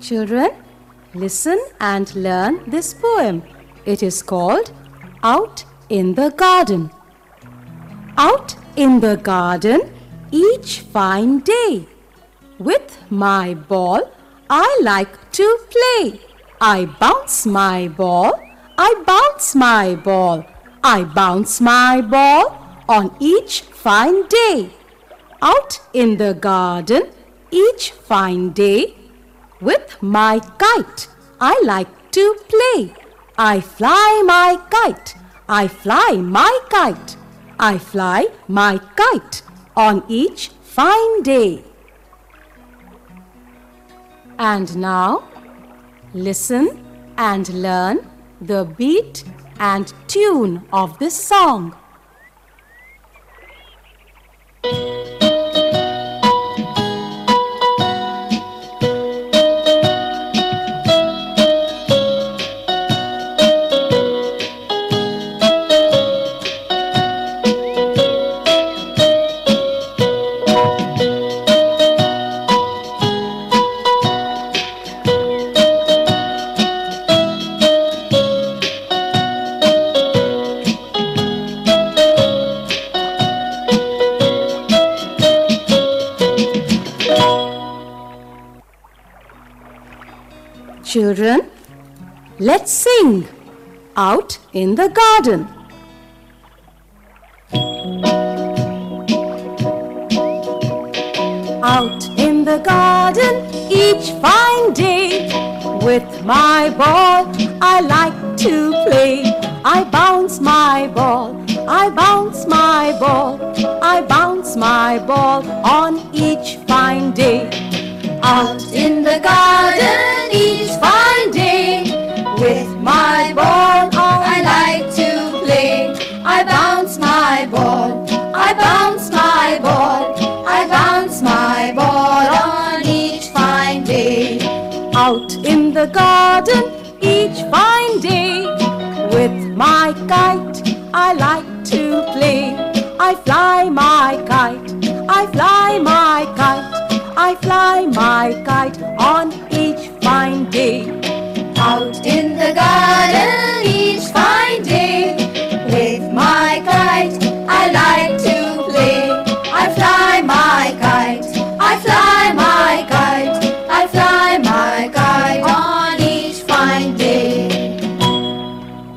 Children, listen and learn this poem. It is called Out in the Garden. Out in the garden each fine day. With my ball, I like to play. I bounce my ball, I bounce my ball, I bounce my ball on each fine day. Out in the garden each fine day. With my kite, I like to play. I fly my kite, I fly my kite, I fly my kite on each fine day. And now, listen and learn the beat and tune of this song. Children, let's sing out in the garden. Out in the garden each fine day with my ball I like to play. I bounce my ball, I bounce my ball, I bounce my ball on each fine day. Out in the garden Out in the garden each fine day with my kite I like to play. I fly my kite, I fly my kite. I fly my kite on each fine day.